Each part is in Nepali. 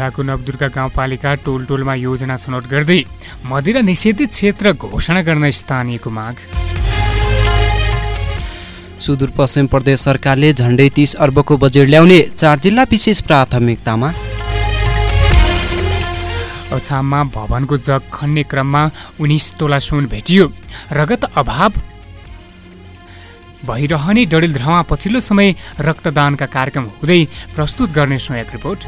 डडेलधुराको नवदुर्गा गाउँपालिका टोल टोलमा योजना छनौट गर्दै मदिरा निषेधित क्षेत्र घोषणा गर्न स्थानीयको माग। सुदूरपश्चिम प्रदेश सरकारले झन्डै तिस अर्बको बजेट ल्याउने चार जिल्ला विशेष प्राथमिकतामा। अछाममा भवनको जग खन्ने क्रममा उन्नाइस तोला सुन भेटियो। रगत अभाव भइरहने डडेलधुरामा पछिल्लो समय रक्तदानका कार्यक्रम हुँदै प्रस्तुत गर्ने संयोग रिपोर्ट।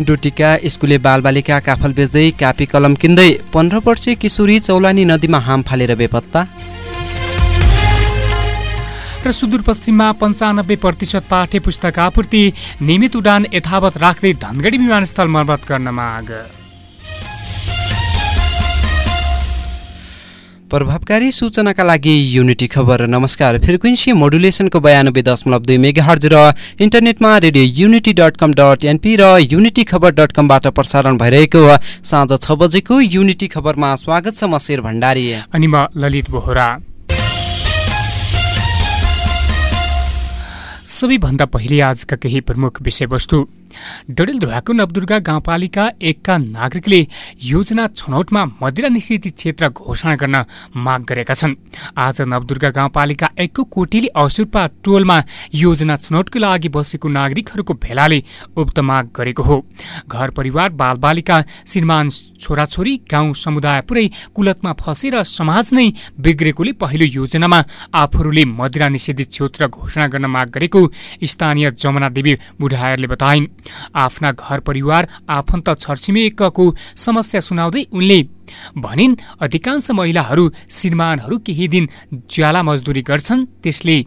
डुटीका स्कुले बालबालिका काफल बेच्दै कापी कलम किन्दै पन्ध्र वर्षीय किशोरी चौलानी नदीमा हाम फालेर बेपत्ता। र सुदूरपश्चिममा पन्चानब्बे प्रतिशत पाठ्य पुस्तक आपूर्ति नियमित उडान यथावत राख्दै धनगढी विमानस्थल मर्मत गर्न माग। प्रभावकारी सूचनाका लागि युनिटी खबर। नमस्कार। फ्रिक्वेन्सी मोडुलेसनको बयानब्बे दशमलव दुई मेगा हर्ज र इन्टरनेटमा radio unity dot com dot NP र युनिटी खबर डट कमबाट प्रसारण भइरहेको साँझ छ बजेको युनिटी खबरमा स्वागत छ म शेर भण्डारी। अनि म ललित बोहरा। सबैभन्दा पहिले आजका केही प्रमुख विषयवस्तु। डडेलधुराको नवदुर्गा गाउँपालिका एकका नागरिकले योजना छनौटमा मदिरा निषेधित क्षेत्र घोषणा गर्न माग गरेका छन्। आज नवदुर्गा गाउँपालिका एकको कोटेली असुर्पा टोलमा योजना छनौटको लागि बसेको नागरिकहरूको भेलाले उक्त माग गरेको हो। घर परिवार बालबालिका श्रीमान छोराछोरी गाउँ समुदाय पुरै कुलतमा फसेर समाज नै बिग्रेकोले पहिलो योजनामा आफूहरूले मदिरा निषेधित क्षेत्र घोषणा गर्न माग गरेको स्थानीय जमुना देवी बुढायरले बताइन्। आफ्ना घर परिवार आफन्त छरछिमेकको समस्या सुनाउँदै उनले भनिन् अधिकांश महिलाहरू श्रीमानहरू केही दिन ज्याला मजदुरी गर्छन् त्यसले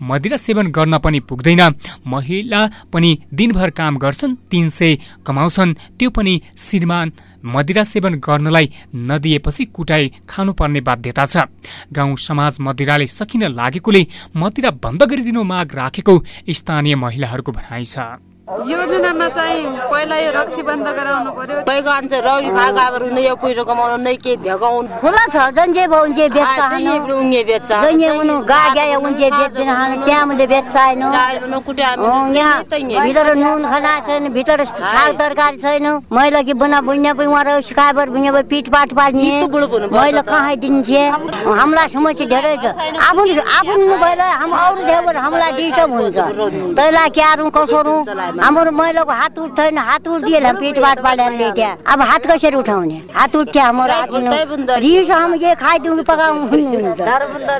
मदिरा सेवन गर्न पनि पुग्दैन। महिला पनि दिनभर काम गर्छन् तिन सय कमाउँछन्। त्यो पनि श्रीमान मदिरा सेवन गर्नलाई नदिएपछि कुटाई खानुपर्ने बाध्यता छ। गाउँ समाज मदिराले सकिन लागेकोले मदिरा बन्द गरिदिनु माग राखेको स्थानीय महिलाहरूको भनाइ छ। योजनामा चाहिँ पहिला यो रक्सी बन्द गराउनु पर्यो। पहिलो अन्त रौडी खाएको अब नै यो पैसा कमाउनु नै के धगाउनु खुला छ जंजे बहुंजे बेच्छ हानो उङ्गे बेच्छ। जंजे उनु गा गया उन्जे बेच्दिन हानो त्यहाँ मुझे बेच्छ हैन यहाँ भित्र नुन खाना छैन भित्र साग तरकारी छैन। मैले कि बुना बुन्या पनि उहाँ सिकाबर बुन्या पिट पाट पार्ने मैले कहाँ दिन्छे? हामीलाई समस्या धेरै छ। आफू आफू भएर हम अरू देवर हामीलाई डिस्टर्ब हुन्छ तैलाई क्यारौँ कसो हाम्रो महिलाको हात उठ्दैन हात उठिदिए पेट बाट पालेर लेट्या अब हात कसरी उठाउने? हात उठ्यो हाम्रो रिस हम ये खाइदिउनु पकाउनु भन्नुहुन्छ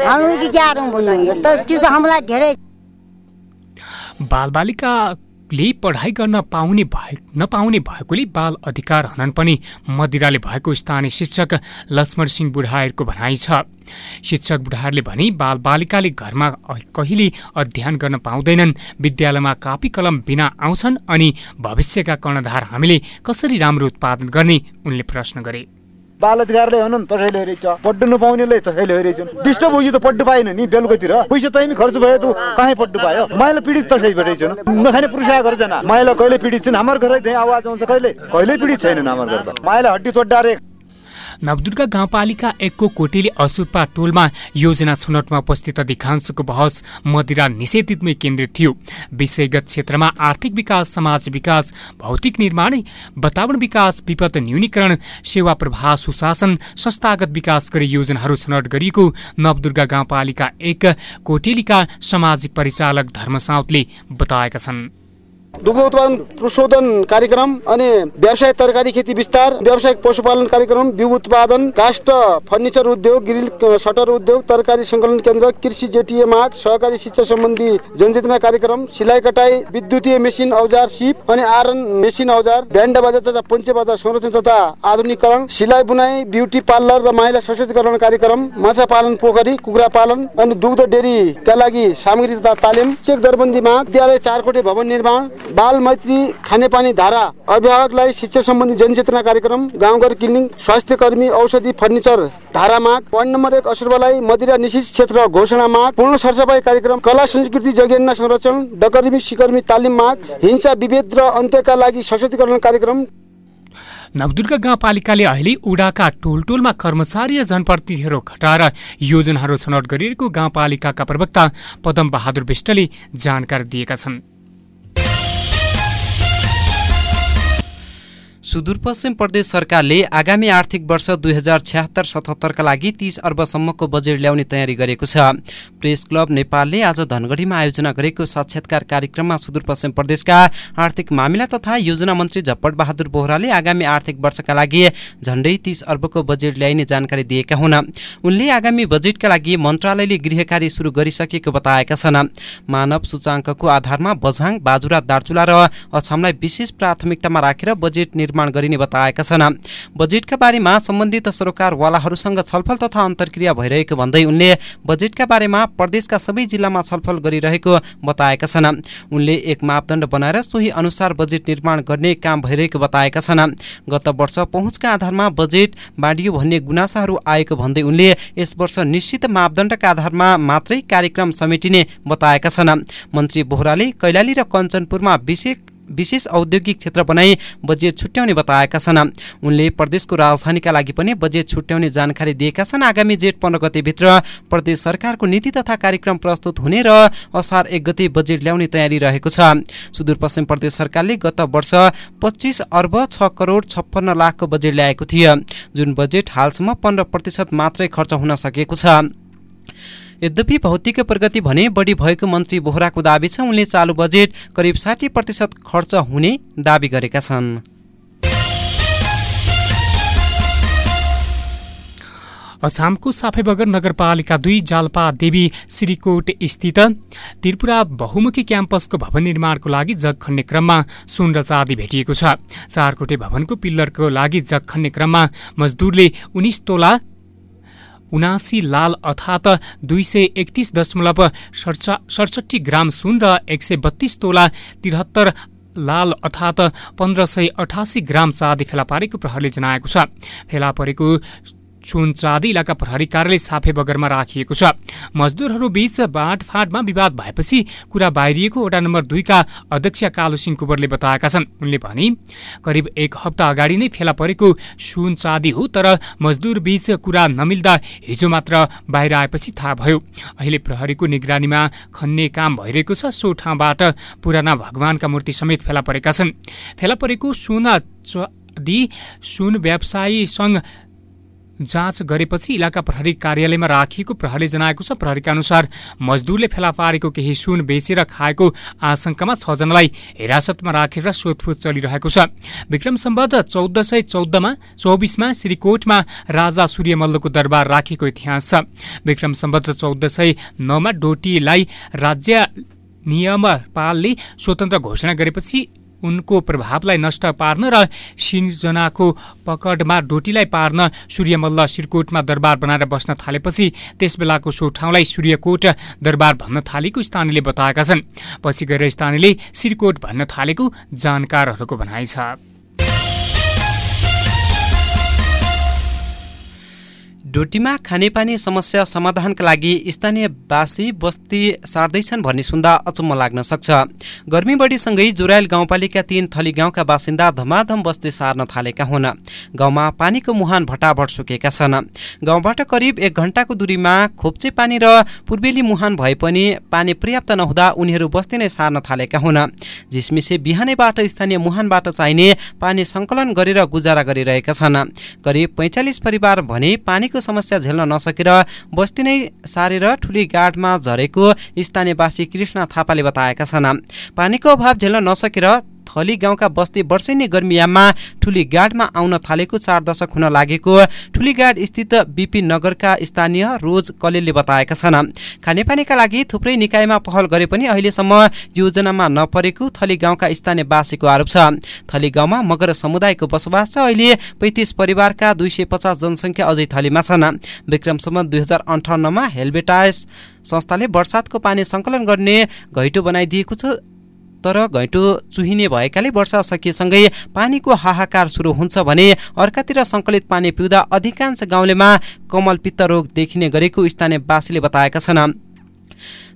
हामी कि भन्नुहुन्छ त त्यो त हामीलाई धेरै बालबालिका ले पढाइ गर्न पाउने भए नपाउने भएकोले बाल अधिकार हनन पनि। मदिराले भएको स्थानीय शिक्षक लक्ष्मण सिंह बुढायरको भनाइ छ। शिक्षक बुढाहरूले भने बालबालिकाले घरमा कहिले अध्ययन गर्न पाउँदैनन्। विद्यालयमा कापी कलम बिना आउँछन् अनि भविष्यका कर्णधार हामीले कसरी राम्रो उत्पादन गर्ने? उनले प्रश्न गरे। बाल अधिकारले हो नि त्यसैले रहेछ पढ्नु नपाउनेले त्यसैले रहेछ डिस्टर्ब हो त पढ्नु पाएन नि बेलुकैतिर। पैसा चाहिँ खर्च भयो त कहीँ पढ्नु पायो। महिला पीडित त्यसै रहेछ। नखाने पुरुष गर्छन् महिला कहिले पीडित छन्? हाम्रो घरै आवाज आउँछ कहिले? कहिले पीडित छैनन् हाम्रो घर त। महिला हड्डी तोड्डारे। नवदुर्गा गाउँपालिका एकको कोटेली असुर्पा टोलमा योजना छनौटमा उपस्थित अधिकांशको बहस मदिरा निषेधितमै केन्द्रित थियो। विषयगत क्षेत्रमा आर्थिक विकास समाज विकास भौतिक निर्माण वातावरण विकास विपद न्यूनीकरण सेवा प्रवाह सुशासन संस्थागत विकास गरी योजनाहरू छनौट गरिएको नवदुर्गा गाउँपालिका एक कोटेलीका सामाजिक परिचालक धर्म साउतले बताएका छन्। दुग्ध उत्पादन प्रशोधन कार्यक्रम अनि व्यवसाय तरकारी खेती विस्तार व्यावसायिक पशुपालन कार्यक्रम बिउ उत्पादन काष्ट फर्निचर उद्योग ग्रिल सटर उद्योग तरकारी सङ्कलन केन्द्र कृषि जेटिए माग सहकारी शिक्षा सम्बन्धी जनचेतना कार्यक्रम सिलाइ कटाई विद्युतीय मेसिन औजार सिप अनि आरन मेसिन औजार ब्यान्ड बाजा तथा पञ्चे बाजा संरक्षण तथा आधुनिकरण सिलाइ बुनाइ ब्युटी पार्लर र महिला सशक्तिकरण कार्यक्रम माछा पालन पोखरी कुखुरा पालन अनि दुग्ध डेरीका लागि सामग्री तथा तालिम चेक दरबन्दी माग विद्यालय चारकोटे भवन निर्माण बाल मैत्री खानेपानी धारा अभिभावकलाई शिक्षा सम्बन्धी जनचेतना कार्यक्रम गाउँघर क्लिनिक स्वास्थ्य कर्मी औषधि फर्निचर धारा माग वार्ड नम्बर एक असुरबालाई मदिरा निश्चित क्षेत्र घोषणा माग पूर्ण सरसफाई कार्यक्रम कला संस्कृति जगेर्ना संरक्षण डकर्मी सिकर्मी तालिम माग हिंसा विभेद र अन्त्यका लागि सशक्तिकरण कार्यक्रम। नवदुर्गा गाउँपालिकाले अहिले उडाका टोल टोलमा कर्मचारी र जनप्रतिनिधिहरू खटाएर योजनाहरू छनौट गरिएको गाउँपालिकाका प्रवक्ता पदम बहादुर विष्टले जानकारी दिएका छन्। सुदूरपश्चिम प्रदेश सरकारले आगामी आर्थिक वर्ष दुई हजार छ्यात्तर सतहत्तरका लागि तीस अर्बसम्मको बजेट ल्याउने तयारी गरेको छ। प्रेस क्लब नेपालले आज धनगढीमा आयोजना गरेको साक्षात्कार कार्यक्रममा सुदूरपश्चिम प्रदेशका आर्थिक मामिला तथा योजना मन्त्री झप्पट बहादुर बोहराले आगामी आर्थिक वर्षका लागि झण्डै तीस अर्बको बजेट ल्याइने जानकारी दिएका हुन्। उनले आगामी बजेटका लागि मन्त्रालयले गृह कार्य सुरु गरिसकेको बताएका छन्। मानव सूचाङ्कको आधारमा बझाङ बाजुरा दार्चुला र अछामलाई विशेष प्राथमिकतामा राखेर बजेट निर्माण निर्माण गरिने बताएका छन्। बजेटका बारेमा सम्बन्धित सरोकारवालाहरूसँग छलफल तथा अन्तर्क्रिया भइरहेको भन्दै उनले बजेटका बारेमा प्रदेशका सबै जिल्लामा छलफल गरिरहेको बताएका छन्। उनले एक मापदण्ड बनाएर सोही अनुसार बजेट निर्माण गर्ने काम भइरहेको बताएका छन्। गत वर्ष पहुँचका आधारमा बजेट बाँडियो भन्ने गुनासाहरू आएको भन्दै उनले यस वर्ष निश्चित मापदण्डका आधारमा मात्रै कार्यक्रम समेटिने बताएका छन्। मन्त्री बोहराले कैलाली र कञ्चनपुरमा विशेष विशेष औद्योगिक क्षेत्र बनाई बजेट छुट्याउने बताएका छन्। उनले प्रदेशको राजधानीका लागि पनि बजेट छुट्याउने जानकारी दिएका छन्। आगामी जेठ पन्ध्र गतेभित्र प्रदेश सरकारको नीति तथा कार्यक्रम प्रस्तुत हुने र असार एक गते बजेट ल्याउने तयारी रहेको छ। सुदूरपश्चिम प्रदेश सरकारले गत वर्ष पच्चिस अर्ब छ करोड छप्पन्न लाखको बजेट ल्याएको थियो। जुन बजेट हालसम्म पन्ध्र प्रतिशत मात्रै खर्च हुन सकेको छ। यद्यपि भौतिक प्रगति भने बढी भएको मन्त्री बोहराको दावी छ उनले चालु बजेट करिब साठी प्रतिशत खर्च हुने दावी गरेका छन्। अछामको साफेबगर नगरपालिका दुई जालपा देवी श्रीकोट स्थित त्रिपुरा बहुमुखी क्याम्पसको भवन निर्माणको लागि जग खन्ने क्रममा सुन र चाँदी भेटिएको छ। चारकोटे भवनको पिल्लरको लागि जग खन्ने क्रममा मजदुरले उनिस तोला उनासी लाल अर्थात् दुई सय एकतिस दशमलव सडसठी ग्राम सुन र एक सय बत्तीस तोला त्रिहत्तर लाल अर्थात् पन्ध्र सय अठासी ग्राम चाँदी फेला पारेको प्रहरले जनाएको छ। फेला परेको चुन चाँदी इलाका प्रहरी कार्यालय साफे बगरमा राखिएको छ। मजदुरहरू बीच बाँडफाँडमा विवाद भएपछि कुरा बाहिरिएको वडा नम्बर दुईका अध्यक्ष कालो सिंह कुवरले बताएका छन्। उनले भने करिब एक हप्ता अगाडि नै फेला परेको सुन चाँदी हो तर मजदुर बीच कुरा नमिल्दा हिजो मात्र बाहिर आएपछि थाहा भयो। अहिले प्रहरीको निगरानीमा खन्ने काम भइरहेको छ सो ठाउँबाट पुराना भगवानका मूर्ति समेत फेला परेका छन्। फेला परेको सुन चाँदी सुन व्यवसायी सङ्घ जाँच गरेपछि इलाका प्रहरी कार्यालयमा राखिएको प्रहरीले जनाएको छ प्रहरीका अनुसार मजदुरले फेला पारेको केही सुन बेचेर खाएको आशंकामा छजनालाई हिरासतमा राखेर सोधपुछ चलिरहेको छ। विक्रम सम्बद्ध चौध सय चौधमा चौबिसमा श्रीकोटमा राजा सूर्यमल्लको दरबार राखेको इतिहास छ। विक्रम सम्बद्ध चौध सय नौमा डोटीलाई राज्य नियमपालले स्वतन्त्र घोषणा गरेपछि उनको प्रभावलाई नष्ट पार्न र सिर्जनाको पकडमा डोटीलाई पार्न सूर्यमल्ल सिरकोटमा दरबार बनाएर बस्न थालेपछि त्यसबेलाको सो ठाउँलाई सूर्यकोट दरबार भन्न थालेको स्थानीयले बताएका छन्। पछि गएर स्थानीयले सिरकोट भन्न थालेको जानकारहरूको भनाइ छ। डोटीमा खानेपानी समस्या समाधानका लागि स्थानीयवासी बस्ती सार्दैछन् भन्ने सुन्दा अचम्म लाग्न सक्छ। गर्मी बढीसँगै जुरायल गाउँपालिका तीन थली गाउँका बासिन्दा धमाधम बस्ती सार्न थालेका हुन्। गाउँमा पानीको मुहान भटाभट सुकेका छन्। गाउँबाट करिब एक घण्टाको दूरीमा खोप्चे पानी र पूर्वेली मुहान भए पनि पानी पर्याप्त नहुँदा उनीहरू बस्ती नै सार्न थालेका हुन्। झिसमिसे बिहानैबाट स्थानीय मुहानबाट चाहिने पानी सङ्कलन गरेर गुजारा गरिरहेका छन्। करिब पैँचालिस परिवार भने पानीको समस्या झेल्न नसकेर बस्ती नै सारेर ठुली गाडमा झरेको स्थानीयवासी कृष्ण थापाले बताएका छन्। पानीको अभाव झेल्न नसकेर थली गाउँका बस्ती वर्षेनी गर्मीयाममा ठुली गाडमा आउन थालेको चार दशक हुन लागेको। ठुलीगाड स्थित बिपी नगरका स्थानीय रोज कलेलले बताएका छन्। खानेपानीका लागि थुप्रै निकायमा पहल गरे पनि अहिलेसम्म योजनामा नपरेको थली गाउँका स्थानीयवासीको आरोप छ। थली गाउँमा मगर समुदायको बसोबास छ। अहिले पैँतिस परिवारका दुई सय पचास जनसङ्ख्या अझै थलीमा छन्। विक्रमसम्म दुई हजार अन्ठाउन्नमा हेलबेटास संस्थाले वर्षातको पानी सङ्कलन गर्ने घैटो बनाइदिएको छ। तर घैँटो चुहिने भएकाले वर्षा सकिएसँगै पानीको हाहाकार सुरु हुन्छ भने अर्कातिर सङ्कलित पानी पिउँदा अधिकांश गाउँलेमा कमल पित्त रोग देखिने गरेको स्थानीयवासीले बताएका छन्।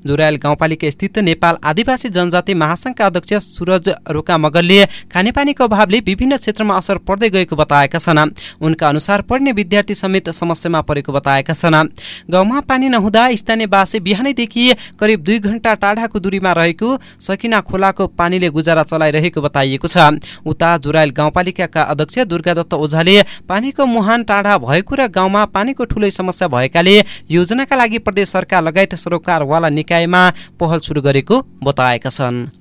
जोरायल गाउँपालिका स्थित नेपाल आदिवासी जनजाति महासङ्घका अध्यक्ष सुरज रोका मगरले खानेपानीको अभावले विभिन्न क्षेत्रमा असर पर्दै गएको बताएका छन्। उनका अनुसार पढ्ने विद्यार्थी समेत समस्यामा परेको बताएका छन्। गाउँमा पानी नहुँदा स्थानीयवासी बिहानैदेखि करिब दुई घण्टा टाढाको दूरीमा रहेको सकिना खोलाको पानीले गुजारा चलाइरहेको बताइएको छ। उता जोरायल गाउँपालिकाका अध्यक्ष दुर्गादत्त ओझाले पानीको मुहान टाढा भएको र गाउँमा पानीको ठुलै समस्या भएकाले योजनाका लागि प्रदेश सरकार लगायत सरोकारवाला निकायमा पहल सुरु गरेको बताएका छन्।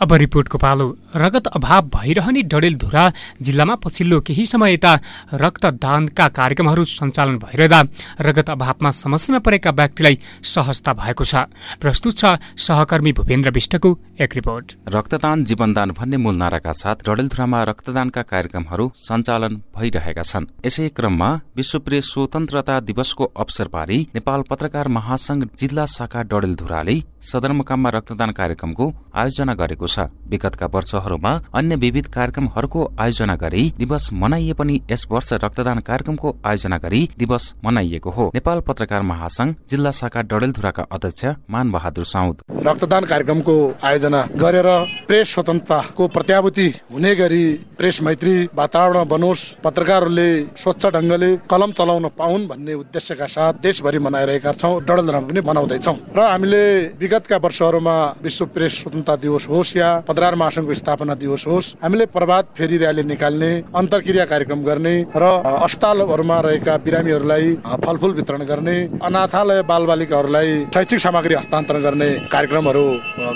अब रिपोर्टको पालो। रगत अभाव भइरहने डडेलधुरा जिल्लामा पछिल्लो केही समय यता रक्तदानका कार्यक्रमहरू सञ्चालन भइरहँदा रगत अभावमा समस्यामा परेका व्यक्तिलाई सहजता भएको छ। प्रस्तुत छ सहकर्मी भूपेन्द्र विष्टको एक रिपोर्ट। रक्तदान जीवनदान भन्ने मूल नाराका साथ डडेलधुरामा रक्तदानका कार्यक्रमहरू सञ्चालन भइरहेका छन्। यसै क्रममा विश्व प्रेस स्वतन्त्रता दिवसको अवसर पारी नेपाल पत्रकार महासंघ जिल्ला शाखा डडेलधुराले सदरमुकाममा रक्तदान कार्यक्रमको आयोजना गरेको छ। विगतका वर्षहरूमा अन्य विविध कार्यक्रमहरूको आयोजना गरी दिवस मनाइए पनि यस वर्ष रक्तदान कार्यक्रमको आयोजना गरी दिवस मनाइएको हो। नेपाल पत्रकार महासंघ जिल्ला शाखा डडेलधुराका अध्यक्ष मान बहादुर साउद। रक्तदान कार्यक्रमको आयोजना गरेर प्रेस स्वतन्त्रताको प्रत्याभूति हुने गरी प्रेस मैत्री वातावरण बनोस् पत्रकारहरूले स्वच्छ ढङ्गले कलम चलाउन पाउन् भन्ने उद्देश्यका साथ देशभरि मनाइरहेका छौँ डडेलधुरामा पनि मनाउँदैछौँ। र हामीले विगतका वर्षहरूमा विश्व प्रेस स्वतन्त्रता दिवस होस् या पत्रकार महासंघको स्थापना दिवस होस्। हामीले प्रभात फेरि र्याली निकाल्ने अन्तर्क्रिया कार्यक्रम गर्ने र अस्पतालहरूमा रहेका बिरामीहरूलाई फलफुल वितरण गर्ने अनाथालय बाल बालिकाहरूलाई शैक्षिक सामग्री हस्तान्तरण गर्ने कार्यक्रमहरू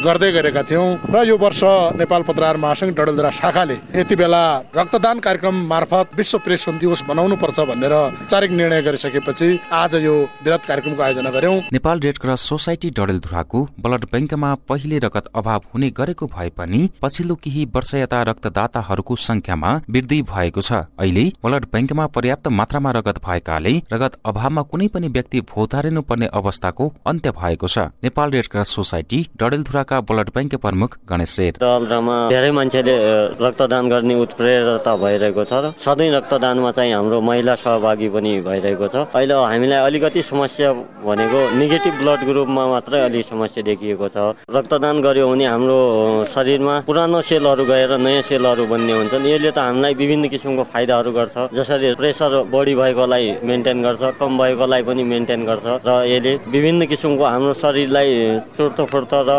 गर्दै गरेका थियौँ र यो वर्ष नेपाल पत्रकार महासंघ डडेलधुरा शाखाले यति बेला रक्तदान कार्यक्रम मार्फत विश्व प्रेस दिवस बनाउनु पर्छ भनेर औपचारिक निर्णय गरिसकेपछि आज यो वृहत कार्यक्रमको आयोजना गर्यौं नेपाल रेड क्रस सोसाइटी डडेलधुराको ब्लड ब्याङ्कमा पहिले रगत अभाव हुने गरेको भए पनि पछिल्लो केही वर्ष यता रक्तदाताहरूको संख्यामा वृद्धि भएको छ। अहिले ब्लड ब्याङ्कमा पर्याप्त मात्रामा रगत भएकाले रगत अभावमा कुनै पनि व्यक्ति भोतारिनु पर्ने अवस्थाको अन्त्य भएको छ। नेपाल रेड क्रस सोसाइटी डडेलधुराका ब्लड ब्याङ्क प्रमुख गणेश धेरै मान्छेले रक्तदान गर्ने उत्प्रेरता भइरहेको छ र सधैँ रक्तदानमा चाहिँ हाम्रो महिला सहभागी पनि भइरहेको छ। अहिले हामीलाई अलिकति समस्या भनेको नेगेटिभ ब्लड ग्रुपमा मात्रै अलिक समस्या देखिएको छ। रक्तदान गर्यो भने हाम्रो शरीरमा पुरानो सेलहरू गएर नयाँ सेलहरू बन्ने हुन्छन् यसले त हामीलाई विभिन्न किसिमको फाइदाहरू गर्छ। जसरी प्रेसर बढी भएकोलाई मेन्टेन गर्छ कम भएकोलाई पनि मेन्टेन गर्छ। र यसले विभिन्न किसिमको हाम्रो शरीरलाई चुर्तफुर्त र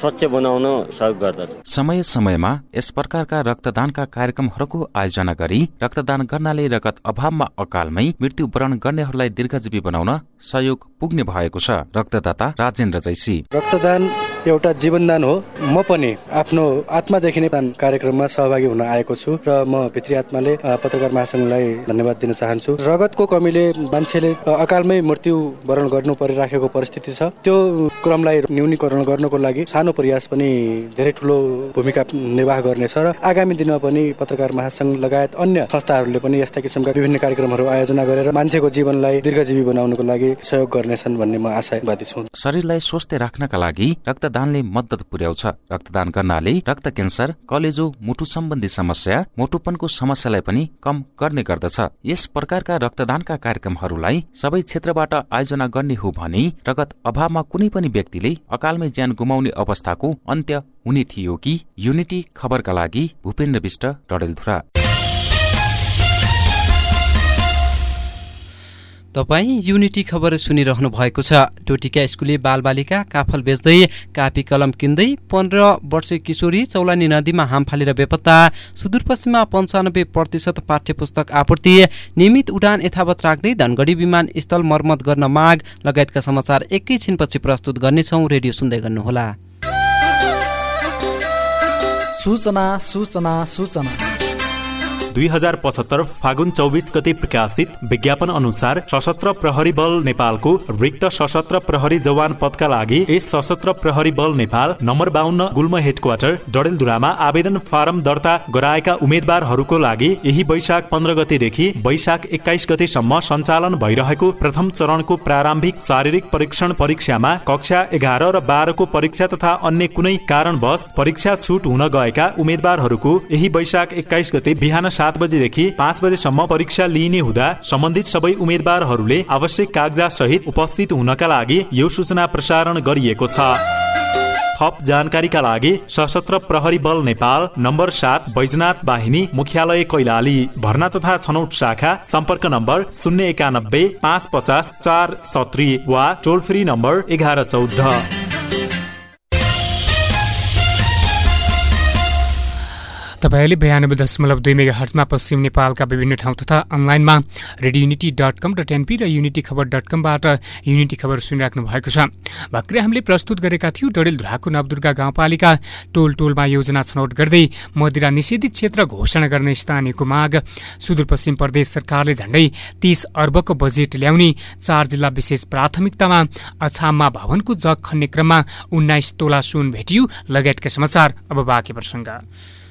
स्वच्छ बनाउन सहयोग गर्दछ। समय समयमा यस प्रकारका रक्तदानका कार्यक्रमहरूको आयोजना गरी रक्तदान गर्नाले रगत अभावमा अकालमै मृत्युवरण गर्नेहरूलाई दीर्घजीवी बनाउन सहयोग पुग्ने भएको छ। रक्तदाता राजेन्द्र जैसी। रक्तदान एउटा जीवनदान हो। म पनि आफ्नो आत्मादेखि नै कार्यक्रममा सहभागी हुन आएको छु र म भित्री आत्माले पत्रकार महासङ्घलाई धन्यवाद दिन चाहन्छु। रगतको कमीले मान्छेले अकालमै मृत्यु वरण गर्नु परिराखेको परिस्थिति छ। त्यो क्रमलाई न्यूनीकरण गर्नको लागि सानो प्रयास पनि धेरै ठुलो भूमिका निर्वाह गर्नेछ र आगामी दिनमा पनि पत्रकार महासङ्घ लगायत अन्य संस्थाहरूले पनि यस्ता किसिमका विभिन्न कार्यक्रमहरू आयोजना गरेर मान्छेको जीवनलाई दीर्घजीवी बनाउनको लागि सहयोग गर्नेछन् भन्ने म आशावादी छु। शरीरलाई स्वस्थ राख्नका लागि रक्तदानले मद्दत पुर्याउँछ। रक्तदान गर्नाले रक्त क्यान्सर कलेजो मुटु सम्बन्धी समस्या मोटुपनको समस्यालाई पनि कम गर्ने गर्दछ। यस प्रकारका रक्तदानका कार्यक्रमहरूलाई सबै क्षेत्रबाट आयोजना गर्ने हो भने रगत अभावमा कुनै पनि व्यक्तिले अकालमै ज्यान गुमाउने अवस्थाको अन्त्य हुने थियो कि युनिटी खबरका लागि भूपेन्द्र विष्ट डडेलधुरा। तपाईँ युनिटी खबर सुनिरहनु भएको छ। टोटिका स्कुले बालबालिका काफल बेच्दै कापी कलम किन्दै पन्ध्र वर्ष किशोरी चौलानी नदीमा हाम फालेर बेपत्ता। सुदूरपश्चिममा पन्चानब्बे प्रतिशत पाठ्य पुस्तक आपूर्ति। नियमित उडान यथावत राख्दै धनगढी विमानस्थल मर्मत गर्न माग। लगायतका समाचार एकैछिनपछि प्रस्तुत गर्नेछौ। रेडियो सुन्दै गर्नुहोला। सूचना सूचना सूचना। दुई हजार पचहत्तर फागुन चौबिस गते प्रकाशित विज्ञापन अनुसार सशस्त्र प्रहरी बल नेपालको रिक्त सशस्त्र प्रहरी जवान पदका लागि यस सशस्त्र प्रहरी बल नेपाल नम्बर बाहन्न गुल्म हेडक्वार्टर डडेलधुरामा आवेदन फारम दर्ता गराएका उम्मेद्वारहरूको लागि यही वैशाख पन्ध्र गतेदेखि वैशाख एक्काइस गतेसम्म सञ्चालन भइरहेको प्रथम चरणको प्रारम्भिक शारीरिक परीक्षण परीक्षामा कक्षा एघार र बाह्रको परीक्षा तथा अन्य कुनै कारणवश परीक्षा छुट हुन गएका उम्मेद्वारहरूको यही वैशाख एक्काइस गते बिहान सात बजेदेखि पाँच बजेसम्म परीक्षा लिइने हुँदा सम्बन्धित सबै उम्मेद्वारहरूले आवश्यक कागजात सहित उपस्थित हुनका लागि यो सूचना प्रसारण गरिएको छ। थप जानकारीका लागि सशस्त्र प्रहरी बल नेपाल नम्बर सात बैजनाथ बाहिनी मुख्यालय कैलाली। भर्ना तथा छनौट शाखा सम्पर्क नम्बर शून्य एकानब्बे पाँच पचास चार सत्री वा टोल फ्री नम्बर एघार चौध। तपाईँले बयानब्बे दशमलव दुई मेगा हर्चमा पश्चिम नेपालका विभिन्न ठाउँ तथा अनलाइनमा Radio Unity dot com dot NP र युनिटी खबर डट कमबाट युनिटी खबर सुनिराख्नु भएको छ। भर्खरै हामीले प्रस्तुत गरेका थियौँ डडेलधुराको नवदुर्गा गाउँपालिका टोल टोलमा योजना छनौट गर्दै मदिरा निषेधित क्षेत्र घोषणा गर्ने स्थानीयको माग सुदूरपश्चिम प्रदेश सरकारले झण्डै तीस अर्बको बजेट ल्याउने चार जिल्ला विशेष प्राथमिकतामा अछाममा भवनको जग खन्ने क्रममा उन्नाइस तोला सुन भेटियो। लगायतका समाचार अब बाँकी प्रसङ्ग।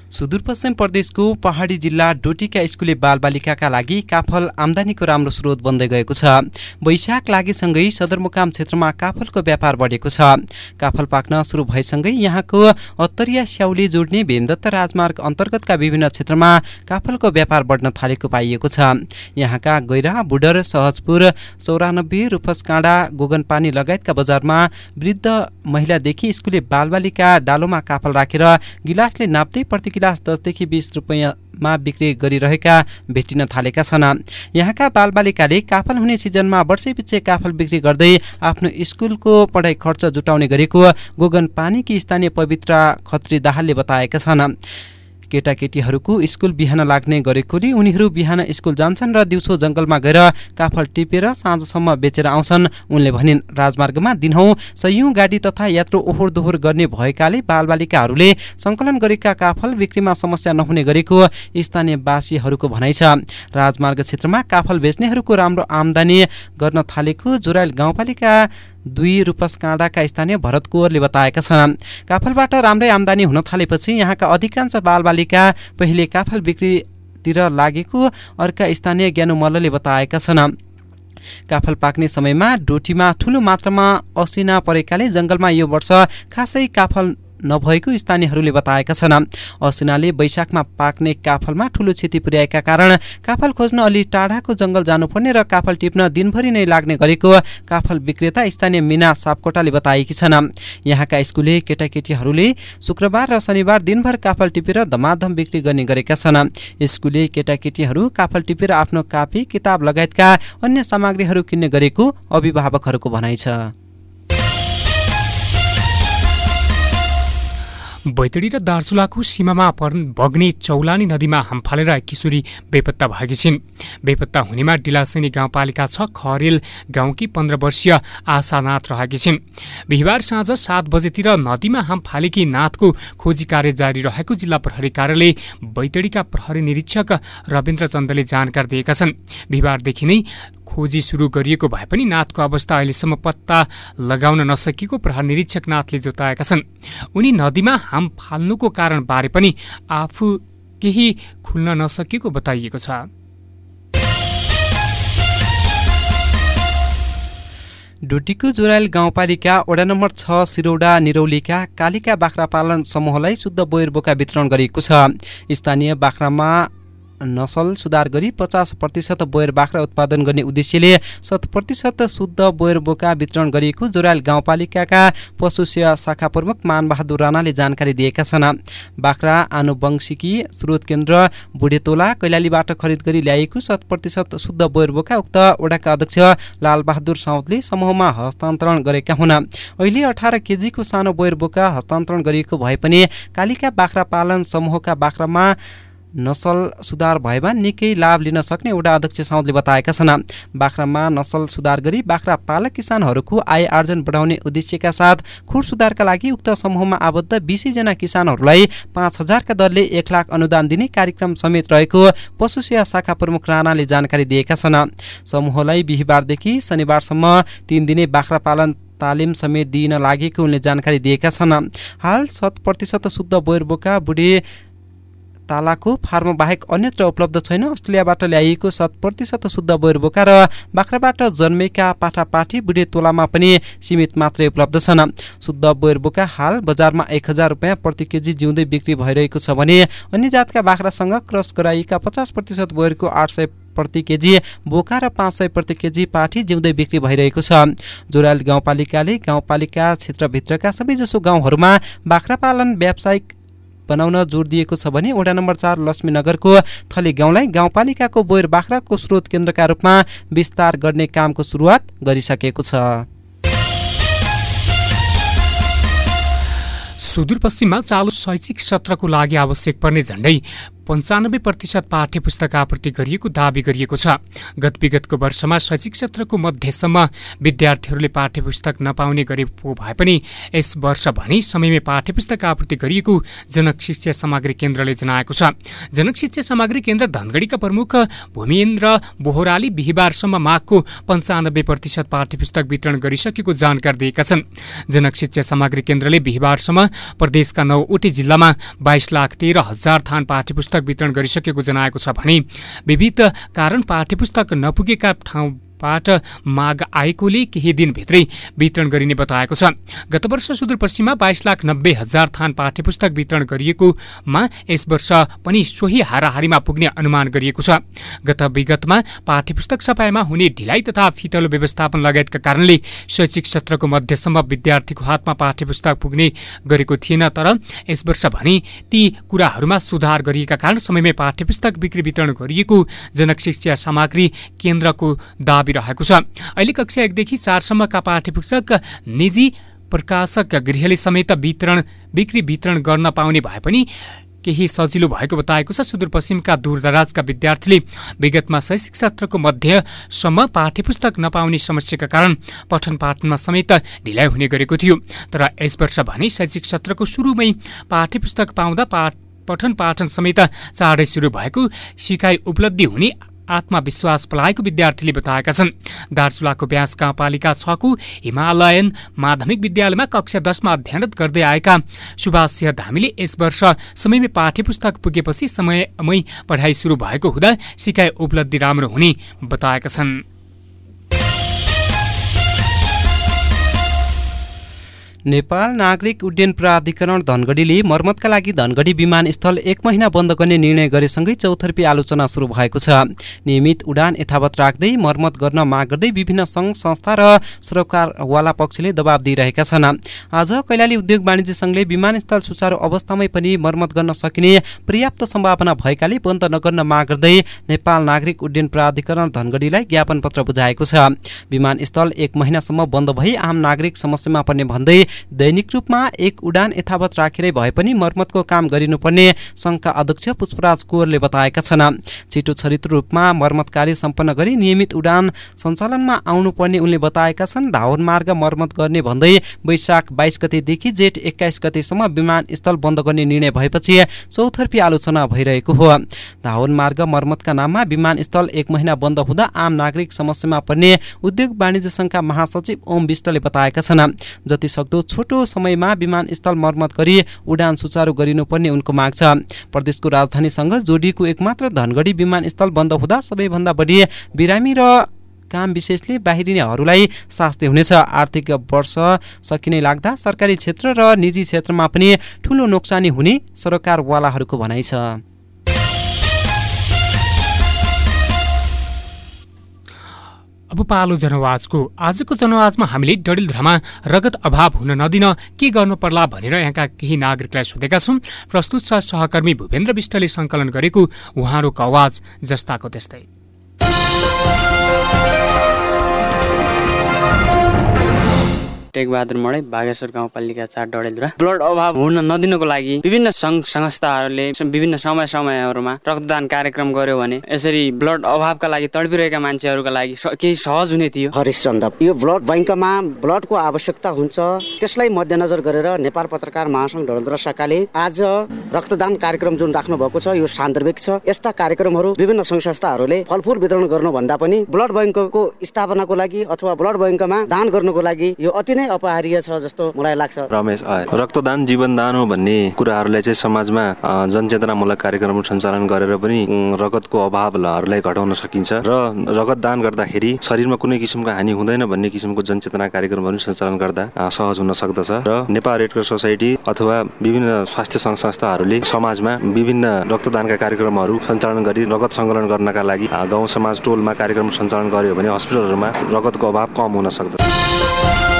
सुदूरपश्चिम प्रदेशको पहाडी जिल्ला डोटीका स्कुले बालबालिकाका लागि काफल आमदानीको राम्रो स्रोत बन्दै गएको छ। वैशाख लागेसँगै सदरमुकाम क्षेत्रमा काफलको व्यापार बढेको छ। काफल पाक्न सुरु भएसँगै यहाँको अत्तरिया स्याउली जोड्ने भीमदत्त राजमार्ग अन्तर्गतका विभिन्न क्षेत्रमा काफलको व्यापार बढ्न थालेको पाइएको छ। यहाँका गैरा बुडर सहजपुर चौरानब्बे रूपसकाँडा गोगनपानी लगायतका बजारमा वृद्ध महिलादेखि स्कुले बालबालिका डालोमा काफल राखेर गिलासले नाप्दै प्रति गिलास दसदेखि बिस रुपियाँमा बिक्री गरिरहेका भेटिन थालेका छन्। यहाँका बालबालिकाले काफल हुने सिजनमा वर्षैपिच्छे काफल बिक्री गर्दै आफ्नो स्कुलको पढाइ खर्च जुटाउने गरेको गोगन पानीकी स्थानीय पवित्र खत्री दाहालले बताएका छन्। केटाकेटीहरूको स्कुल बिहान लाग्ने गरेकोले उनीहरू बिहान स्कुल जान्छन् र दिउँसो जङ्गलमा गएर काफल टिपेर साँझसम्म बेचेर आउँछन्। उनले भनिन् राजमार्गमा दिनहौँ सयौँ गाडी तथा यात्रु ओहोर दोहोर गर्ने भएकाले बालबालिकाहरूले सङ्कलन गरेका काफल बिक्रीमा समस्या नहुने गरेको स्थानीयवासीहरूको भनाइ छ। राजमार्ग क्षेत्रमा काफल बेच्नेहरूको राम्रो आमदानी गर्न थालेको जोराइल गाउँपालिका दुई रूपस काँडाका स्थानीय भरत कुवरले बताएका छन्। काफलबाट राम्रै आमदानी हुन थालेपछि यहाँका अधिकांश बालबालिका पहिले काफल बिक्रीतिर लागेको अर्का स्थानीय ज्ञानु मल्लले बताएका छन्। काफल पाक्ने समयमा डोटीमा ठुलो मात्रामा असिना परेकाले जङ्गलमा यो वर्ष खासै काफल नभएको स्थानीयहरूले बताएका छन्। असिनाले वैशाखमा पाक्ने काफलमा ठूलो क्षति पुर्याएका कारण काफल खोज्न अलि टाढाको जङ्गल जानुपर्ने र काफल टिप्न दिनभरि नै लाग्ने गरेको काफल विक्रेता स्थानीय मिना सापकोटाले बताएकी छन्। यहाँका स्कुले केटाकेटीहरूले शुक्रबार र शनिबार दिनभर काफल टिपेर धमाधम बिक्री गर्ने गरेका छन्। स्कुले केटाकेटीहरू काफल टिपेर आफ्नो कापी किताब लगायतका अन्य सामग्रीहरू किन्ने गरेको अभिभावकहरूको भनाइ छ। बैतडी र दार्चुलाको सीमामा बग्ने चौलानी नदीमा हामफालेर किशोरी बेपत्ता भएकी छिन्। बेपत्ता हुनेमा डिलासैनी गाउँपालिका छ खरेल गाउँकी पन्ध्र वर्षीय आशा नाथ रहेकी छिन्। बिहिबार साँझ सात बजेतिर नदीमा हाम फालेकी नाथको खोजी कार्य जारी रहेको जिल्ला प्रहरी कार्यालय बैतडीका प्रहरी निरीक्षक रविन्द्र चन्दले जानकारी दिएका छन्। बिहिबारदेखि नै खोजी सुरु गरिएको भए पनि नाथको अवस्था अहिलेसम्म पत्ता लगाउन नसकेको प्रहर निरीक्षक नाथले जोताएका छन्। उनी नदीमा हाम फाल्नुको कारणबारे पनि आफू केही खुल्न नसकेको बताइएको छ। डोटीको जोराइल गाउँपालिका वडा नम्बर छ सिरौडा निरौलीका कालिका बाख्रा पालन समूहलाई शुद्ध बोयर बोका वितरण गरिएको छ। स्थानीय बाख्रामा नसल सुधार गरी पचास प्रतिशत बोयर बाख्रा उत्पादन गर्ने उद्देश्यले शत प्रतिशत शुद्ध बोयर बोका वितरण गरिएको जोरायल गाउँपालिकाका पशु सेवा शाखा प्रमुख मानबहादुर राणाले जानकारी दिएका छन्। बाख्रा आनुवंशिकी स्रोत केन्द्र बुढेतोला कैलालीबाट खरिद गरी ल्याइएको शत प्रतिशत शुद्ध बोयर बोका उक्त वडाका अध्यक्ष लालबहादुर साउदले समूहमा हस्तान्तरण गरेका हुन्। अहिले अठार केजीको सानो बोयर बोका हस्तान्तरण गरिएको भए पनि कालिका बाख्रा पालन समूहका बाख्रामा नसल सुधार भएमा निकै लाभ लिन सक्ने एउटा अध्यक्ष साउदले बताएका छन्। बाख्रामा नसल सुधार गरी बाख्रा पालक किसानहरूको आय आर्जन बढाउने उद्देश्यका साथ खुर सुधारका लागि उक्त समूहमा आबद्ध बिसैजना किसानहरूलाई पाँच हजारका दरले एक लाख अनुदान दिने कार्यक्रम समेत रहेको पशु सेवा शाखा प्रमुख राणाले जानकारी दिएका छन्। समूहलाई बिहिबारदेखि शनिबारसम्म तीन दिने बाख्रा पालन तालिम समेत दिइन लागेको उनले जानकारी दिएका छन्। हाल शत प्रतिशत शुद्ध बोयर बोका बुढी तालाको फार्म बाहेक अन्यत्र उपलब्ध छैन। अस्ट्रेलियाबाट ल्याइएको शत प्रतिशत शुद्ध बोयर बोका र बाख्राबाट जन्मेका पाठापाठी बुढे तोलामा पनि सीमित मात्रै उपलब्ध छन्। शुद्ध बोयर बोका हाल बजारमा एक हजार रुपियाँ प्रति केजी जिउँदै बिक्री भइरहेको छ भने अन्य जातका बाख्रासँग क्रस गराइएका पचास प्रतिशत बोयरको आठ सय प्रति केजी बोका र पाँच सय प्रति केजी पाठी जिउँदै बिक्री भइरहेको छ। जोराल गाउँपालिकाले गाउँपालिका क्षेत्रभित्रका सबैजसो गाउँहरूमा बाख्रा पालन व्यावसायिक बनाउन जोड दिएको छ भने वडा नम्बर चार लक्ष्मीनगरको थली गाउँलाई गाउँपालिकाको बोयर बाख्राको स्रोत केन्द्रका रूपमा विस्तार गर्ने कामको सुरुवात गरिसकेको छ। सुदूरपश्चिममा चालु शैक्षिक सत्रको लागि आवश्यक पर्ने झण्डै पन्चानब्बे प्रतिशत पाठ्य पुस्तक आपूर्ति गरिएको दावी गरिएको छ। गत विगतको वर्षमा शैक्षिक सत्रको मध्यसम्म विद्यार्थीहरूले पाठ्य पुस्तक नपाउने गरेको भए पनि यस वर्ष भने समयमै पाठ्य पुस्तक आपूर्ति गरिएको जनक शिक्षा सामग्री केन्द्रले जनाएको छ। जनक शिक्षा सामग्री केन्द्र धनगढीका प्रमुख भूमिन्द्र बोहराले बिहिबारसम्म माघको पन्चानब्बे प्रतिशत पाठ्य पुस्तक वितरण गरिसकेको जानकारी दिएका छन्। जनक शिक्षा सामग्री केन्द्रले बिहिबारसम्म प्रदेशका नौवटै जिल्लामा बाइस लाख तेह्र हजार थान पाठ्य पुस्तक पुस्तक वितरण गरिसकेको जनाएको छ भने विविध कारण पाठ्य पुस्तक नपुगेका ठाउँ बाट माग आएकोले केही दिनभित्रै वितरण गरिने बताएको छ। गत वर्ष सुदूरपश्चिममा बाइस लाख नब्बे हजार थान पाठ्य पुस्तक वितरण गरिएकोमा यस वर्ष पनि सोही हाराहारीमा पुग्ने अनुमान गरिएको छ। गत विगतमा पाठ्य पुस्तक सफाइमा हुने ढिलाइ तथा फितलो व्यवस्थापन लगायतका कारणले शैक्षिक सत्रको मध्यसम्म विद्यार्थीको हातमा पाठ्य पुस्तक पुग्ने गरेको थिएन तर यस वर्ष भने ती कुराहरूमा सुधार गरिएका कारण समयमै पाठ्य पुस्तक बिक्री वितरण गरिएको जनक शिक्षा सामग्री केन्द्रको दावी रहेको छ। अहिले कक्षा एकदेखि चारसम्मका पाठ्य पुस्तक निजी प्रकाशक गृहले समेत वितरण बिक्री वितरण गर्न पाउने भए पनि केही सजिलो भएको बताएको छ। सुदूरपश्चिमका दूरदराजका विद्यार्थीले विगतमा शैक्षिक सत्रको मध्यसम्म पाठ्य पुस्तक नपाउने समस्याका कारण पठन पाठनमा समेत ढिलाइ हुने गरेको थियो। तर यस वर्ष भने शैक्षिक सत्रको सुरुमै पाठ्य पुस्तक पाउँदा पाठ पठन पाठन समेत चाँडै सुरु भएको सिकाइ उपलब्धि हुने आत्मविश्वास पलाएको विद्यार्थीले बताएका छन्। दार्चुलाको ब्यास गाउँपालिका छको हिमालयन माध्यमिक विद्यालयमा कक्षा दसमा अध्ययनरत गर्दै आएका सुभाष सिंह धामीले यस वर्ष समयमै पाठ्य पुस्तक पुगेपछि समयमै पढाइ सुरु भएको हुँदा सिकाइ उपलब्धि राम्रो हुने बताएका छन्। नेपाल नागरिक उड्डयन प्राधिकरण धनगढीले मर्मतका लागि धनगढी विमानस्थल एक महिना बन्द गर्ने निर्णय गरेसँगै चौथर्पी आलोचना सुरु भएको छ। नियमित उडान यथावत राख्दै मर्मत गर्न माग गर्दै विभिन्न सङ्घ संस्था र सरकारवाला पक्षले दबाब दिइरहेका छन्। आज कैलाली उद्योग वाणिज्य सङ्घले विमानस्थल सुचारू अवस्थामै पनि मर्मत गर्न सकिने पर्याप्त सम्भावना भएकाले बन्द नगर्न माग गर्दै नेपाल नागरिक उड्डयन प्राधिकरण धनगढीलाई ज्ञापन पत्र बुझाएको छ। विमानस्थल एक महिनासम्म बन्द भई आम नागरिक समस्यामा पर्ने भन्दै दैनिक रूपमा एक उडान यथावत राखेरै भए पनि मर्मतको काम गरिनुपर्ने सङ्घका अध्यक्ष पुष्पराज कोरले बताएका छन्। छिटो छरित रूपमा मर्मत कार्य सम्पन्न गरी नियमित उडान सञ्चालनमा आउनुपर्ने उनले बताएका छन्। धावन मार्ग मर्मत गर्ने भन्दै वैशाख बाइस गतेदेखि जेठ एक्काइस गतेसम्म विमानस्थल बन्द गर्ने निर्णय भएपछि चौथर्पी आलोचना भइरहेको हो। धावन मार्ग मर्मतका नाममा विमानस्थल एक महिना बन्द हुँदा आम नागरिक समस्यामा पर्ने उद्योग वाणिज्य सङ्घका महासचिव ओम विष्टले बताएका छन्। जति सक्दो छोटो समयमा विमानस्थल मर्मत गरी उडान सुचारू गरिनुपर्ने उनको माग छ। प्रदेशको राजधानीसँग जोडिएको एकमात्र धनगढी विमानस्थल बन्द हुँदा सबैभन्दा बढी बिरामी र काम विशेषले बाहिरिनेहरूलाई शास्ति हुनेछ। आर्थिक वर्ष सकिने लाग्दा सरकारी क्षेत्र र निजी क्षेत्रमा पनि ठूलो नोक्सानी हुने सरकारवालाहरूको भनाइ छ। अब पालो जनवाजको आजको जनवाजमा हामीले डडेलधुरामा रगत अभाव हुन नदिन के गर्नु पर्ला भनेर यहाँका केही नागरिकलाई सोधेका छौँ। प्रस्तुत छ सहकर्मी भूपेन्द्र विष्टले सङ्कलन गरेको उहाँहरूको आवाज जस्ताको त्यस्तै। टेकबहादुर मडै बागेश्वर गाउँपालिका चार डडेलधुरा। ब्लड अभाव हुन नदिनको लागि विभिन्न सङ्घ संस्थाहरूले विभिन्न समय समयहरूमा रक्तदान कार्यक्रम गर्यो भने यसरी ब्लड अभावका लागि तडपिरहेका मान्छेहरूका लागि केही सहज हुने थियो। हरिश चन्दप यो ब्लड बैङ्कमा ब्लडको आवश्यकता हुन्छ। त्यसलाई मध्यनजर गरेर नेपाल पत्रकार महासङ्घ डडेलधुरा शाखाले आज रक्तदान कार्यक्रम जुन राख्नु भएको छ यो सान्दर्भिक छ। यस्ता कार्यक्रमहरू विभिन्न सङ्घ संस्थाहरूले फलफुल वितरण गर्नुभन्दा पनि ब्लड बैङ्कको स्थापनाको लागि अथवा ब्लड बैङ्कमा दान गर्नुको लागि यो अति नै नै अपहार्य छ जस्तो मलाई लाग्छ। रमेश रक्तदान जीवनदान हो भन्ने कुराहरूलाई चाहिँ समाजमा जनचेतनामूलक कार्यक्रम सञ्चालन गरेर पनि रगतको अभावहरूलाई घटाउन सकिन्छ। र रगत दान गर्दाखेरि शरीरमा कुनै किसिमको हानि हुँदैन भन्ने किसिमको जनचेतना कार्यक्रमहरू सञ्चालन गर्दा सहज हुन सक्दछ। र नेपाल रेड क्रस सोसाइटी अथवा विभिन्न स्वास्थ्य सङ्घ संस्थाहरूले समाजमा विभिन्न रक्तदानका कार्यक्रमहरू सञ्चालन गरी रगत सङ्कलन गर्नका लागि गाउँ समाज टोलमा कार्यक्रम सञ्चालन गर्यो भने हस्पिटलहरूमा रगतको अभाव कम हुन सक्दछ।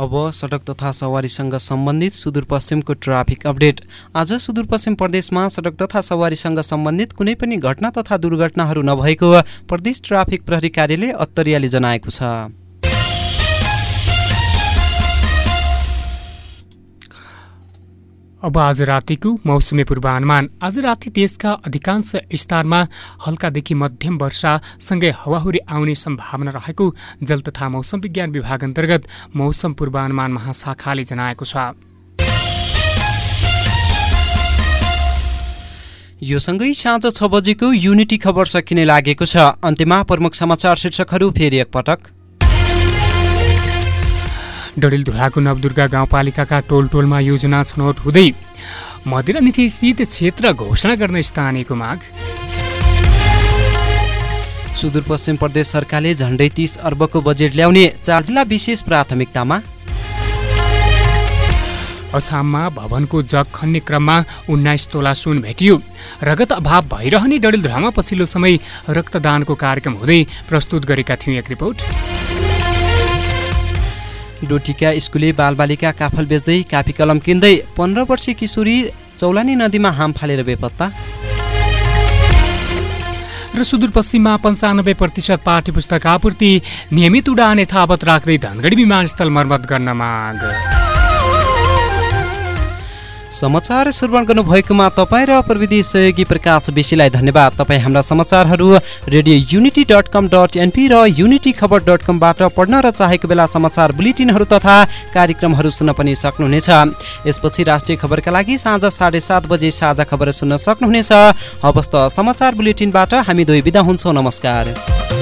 अब सडक तथा सवारीसँग सम्बन्धित सुदूरपश्चिमको ट्राफिक अपडेट। आज सुदूरपश्चिम प्रदेशमा सडक तथा सवारीसँग सम्बन्धित कुनै पनि घटना तथा दुर्घटनाहरू नभएको प्रदेश ट्राफिक प्रहरी कार्यालय अत्तरियाले जनाएको छ। अब आज रातिको मौसमी पूर्वानुमान। आज राति देशका अधिकांश स्थानमा हल्कादेखि मध्यम वर्षासँगै हावाहुरी आउने सम्भावना रहेको जल तथा मौसम विज्ञान विभाग अन्तर्गत मौसम पूर्वानुमान महाशाखाले जनाएको छ। यो सँगै साँझ छ बजेको युनिटी खबर सकिने लागेको छ। अन्त्यमा प्रमुख समाचार शीर्षकहरू फेरि एकपटक। डडेलधुराको नवदुर्गा गाउँपालिकाका टोल टोलमा योजना छनौट हुँदै मदिरा निषेधित क्षेत्र घोषणा गर्न स्थानीयको माग। सुदूरपश्चिम प्रदेश सरकारले झन्डै तिस अर्बको बजेट ल्याउने चार जिल्ला विशेष प्राथमिकतामा। अछाममा भवनको जग खन्ने क्रममा उन्नाइस तोला सुन भेटियो। रगत अभाव भइरहने डडेलधुरामा पछिल्लो समय रक्तदानको कार्यक्रम हुँदै प्रस्तुत गरेका थियौँ एक रिपोर्ट। डोटीका स्कुले बालबालिका काफल बेच्दै कापी कलम किन्दै पन्ध्र वर्षीय किशोरी चौलानी नदीमा हाम फालेर बेपत्ता। र सुदूरपश्चिममा पन्चानब्बे प्रतिशत पाठ्य पुस्तक आपूर्ति नियमित उडान यथावत राख्दै धनगढी विमानस्थल मर्मत गर्न माग। समाचार श्रवण गर्नुभएकोमा तपाईँ र प्रविधि सहयोगी प्रकाश बेसीलाई धन्यवाद। तपाईँ हाम्रा समाचारहरू Radio Unity dot com dot NP र युनिटी खबर डट कमबाट पढ्न र चाहेको बेला समाचार बुलेटिनहरू तथा कार्यक्रमहरू सुन्न पनि सक्नुहुनेछ। यसपछि राष्ट्रिय खबरका लागि साँझ साढे सात बजे साझा खबर सुन्न सक्नुहुनेछ। हवस्त समाचार बुलेटिनबाट हामी दुई बिदा हुन्छौँ। नमस्कार।